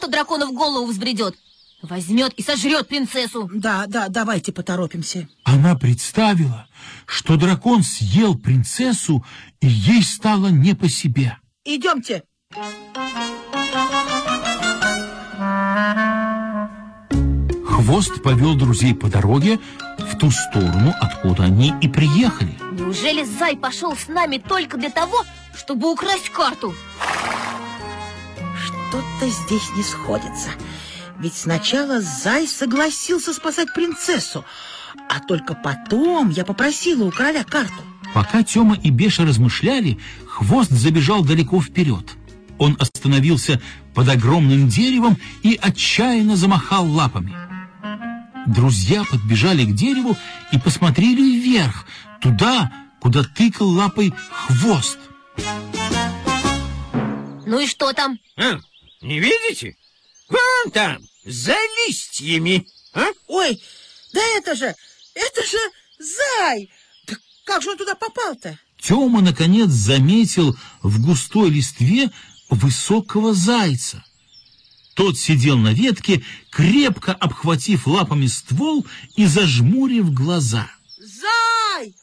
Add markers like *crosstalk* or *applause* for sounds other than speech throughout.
что дракону в голову взбредет. Возьмет и сожрет принцессу. Да, да, давайте поторопимся. Она представила, что дракон съел принцессу, и ей стало не по себе. Идемте. Хвост повел друзей по дороге в ту сторону, откуда они и приехали. Неужели Зай пошел с нами только для того, чтобы украсть карту? Что-то здесь не сходится. Ведь сначала Зай согласился спасать принцессу, а только потом я попросила у короля карту. Пока Тёма и Беша размышляли, хвост забежал далеко вперед. Он остановился под огромным деревом и отчаянно замахал лапами. Друзья подбежали к дереву и посмотрели вверх, туда, куда тыкал лапой хвост. Ну и что там? А, не видите? Вон там, за листьями. А? Ой, да это же, это же Зай! Да как же он туда попал-то? Тёма, наконец, заметил в густой листве высокого зайца. Тот сидел на ветке, крепко обхватив лапами ствол и зажмурив глаза. Зай!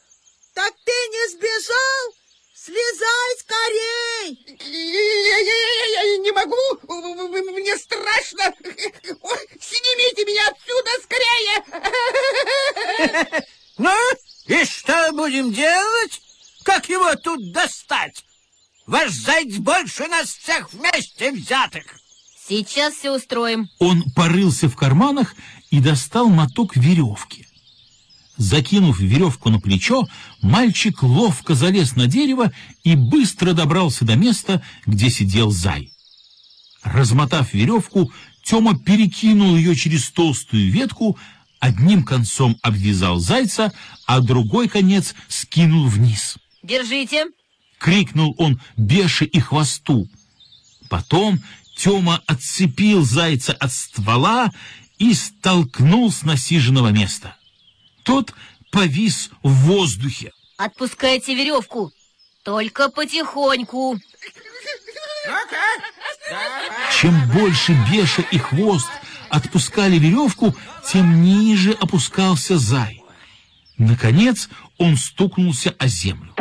Так ты не сбежал? Слезай скорей! Могу, мне страшно. Снимите меня отсюда скорее. Ну, и что будем делать? Как его тут достать? Ваш заяц больше нас всех вместе взятых. Сейчас все устроим. Он порылся в карманах и достал моток веревки. Закинув веревку на плечо, мальчик ловко залез на дерево и быстро добрался до места, где сидел зай. Размотав веревку, Тёма перекинул ее через толстую ветку, одним концом обвязал зайца, а другой конец скинул вниз. Держите. — крикнул он Беше и Хвосту. Потом Тёма отцепил зайца от ствола и столкнул с насиженного места. Тот повис в воздухе. Отпускайте веревку. Только потихоньку. Чем больше Беша и Хвост отпускали веревку, тем ниже опускался зай. Наконец он стукнулся о землю.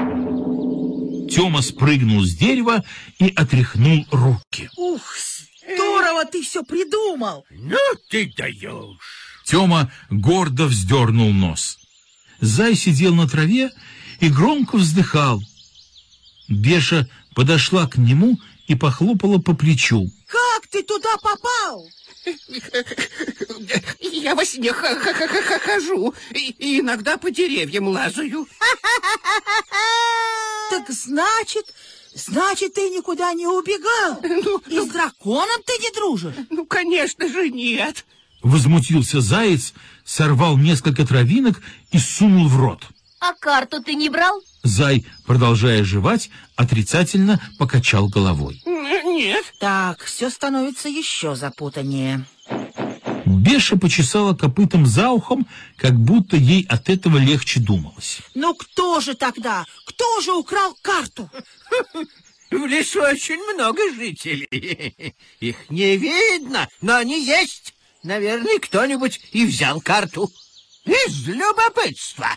Тёма спрыгнул с дерева и отряхнул руки. Ух, здорово ты все придумал! Ну ты даешь! Тёма гордо вздернул нос. Зай сидел на траве и громко вздыхал. Беша подошла к нему и похлопала по плечу. Как ты туда попал? Я во сне хожу и иногда по деревьям лазаю. *laughs* Так значит, значит, ты никуда не убегал? Ну, И с драконом ты не дружишь? Ну, конечно же, нет. Возмутился заяц, сорвал несколько травинок и сунул в рот. А карту ты не брал? Зай, продолжая жевать, отрицательно покачал головой. Нет. Так, все становится еще запутаннее. Беша почесала копытом за ухом, как будто ей от этого легче думалось. Ну кто же тогда? Кто же украл карту? *laughs* В лесу очень много жителей. Их не видно, но они есть. Наверное, кто-нибудь и взял карту. Из любопытства.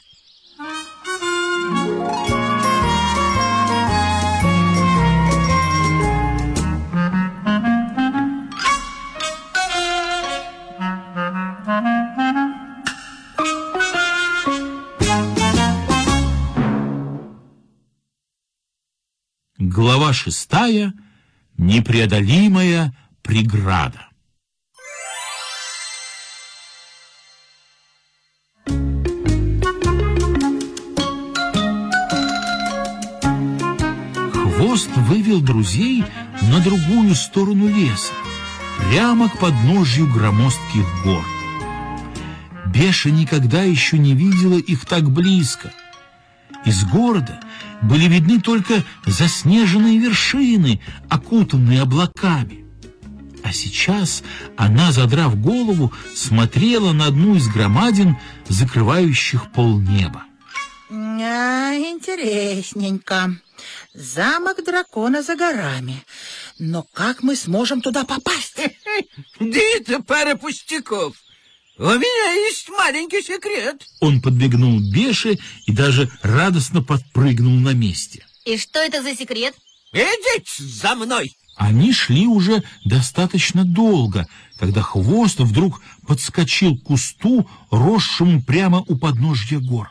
Глава шестая. Непреодолимая преграда. Хвост вывел друзей на другую сторону леса, прямо к подножью громоздких гор. Беша никогда еще не видела их так близко. Из города были видны только заснеженные вершины, окутанные облаками. А сейчас она, задрав голову, смотрела на одну из громадин, закрывающих полнеба. А, интересненько. Замок дракона за горами. Но как мы сможем туда попасть? Да это пара пустяков. У меня есть маленький секрет. Он подбегнул Беше и даже радостно подпрыгнул на месте. И что это за секрет? Идите за мной. Они шли уже достаточно долго, когда хвост вдруг подскочил к кусту, росшему прямо у подножья гор.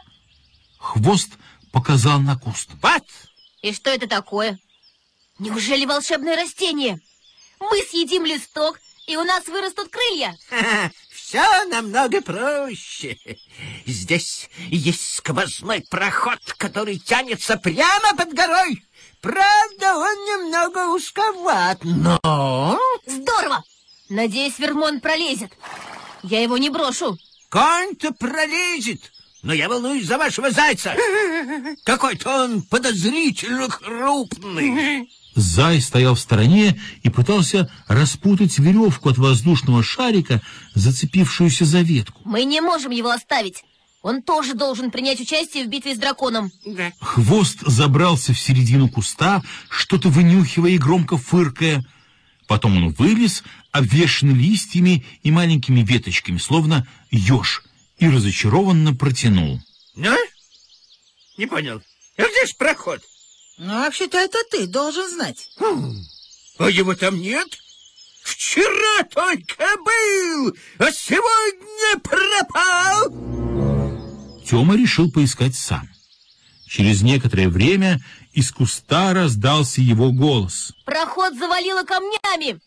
Хвост показал на куст. Вот, И что это такое? Неужели волшебное растение? Мы съедим листок, и у нас вырастут крылья. все намного проще. Здесь есть сквозной проход, который тянется прямо под горой. Правда, он немного узковат, но... Здорово! Надеюсь, Вермон пролезет. Я его не брошу. Конь-то пролезет, но я волнуюсь за вашего зайца. Какой-то он подозрительно крупный. Зай стоял в стороне и пытался распутать веревку от воздушного шарика, зацепившуюся за ветку. Мы не можем его оставить. Он тоже должен принять участие в битве с драконом. Хвост забрался в середину куста, что-то вынюхивая и громко фыркая. Потом он вылез, обвешанный листьями и маленькими веточками, словно еж, и разочарованно протянул. Ну? Не понял. А где ж проход? Ну, вообще-то это ты должен знать. А его там нет? Вчера только был, а сегодня пропал. Тёма решил поискать сам. Через некоторое время из куста раздался его голос. Проход завалило камнями.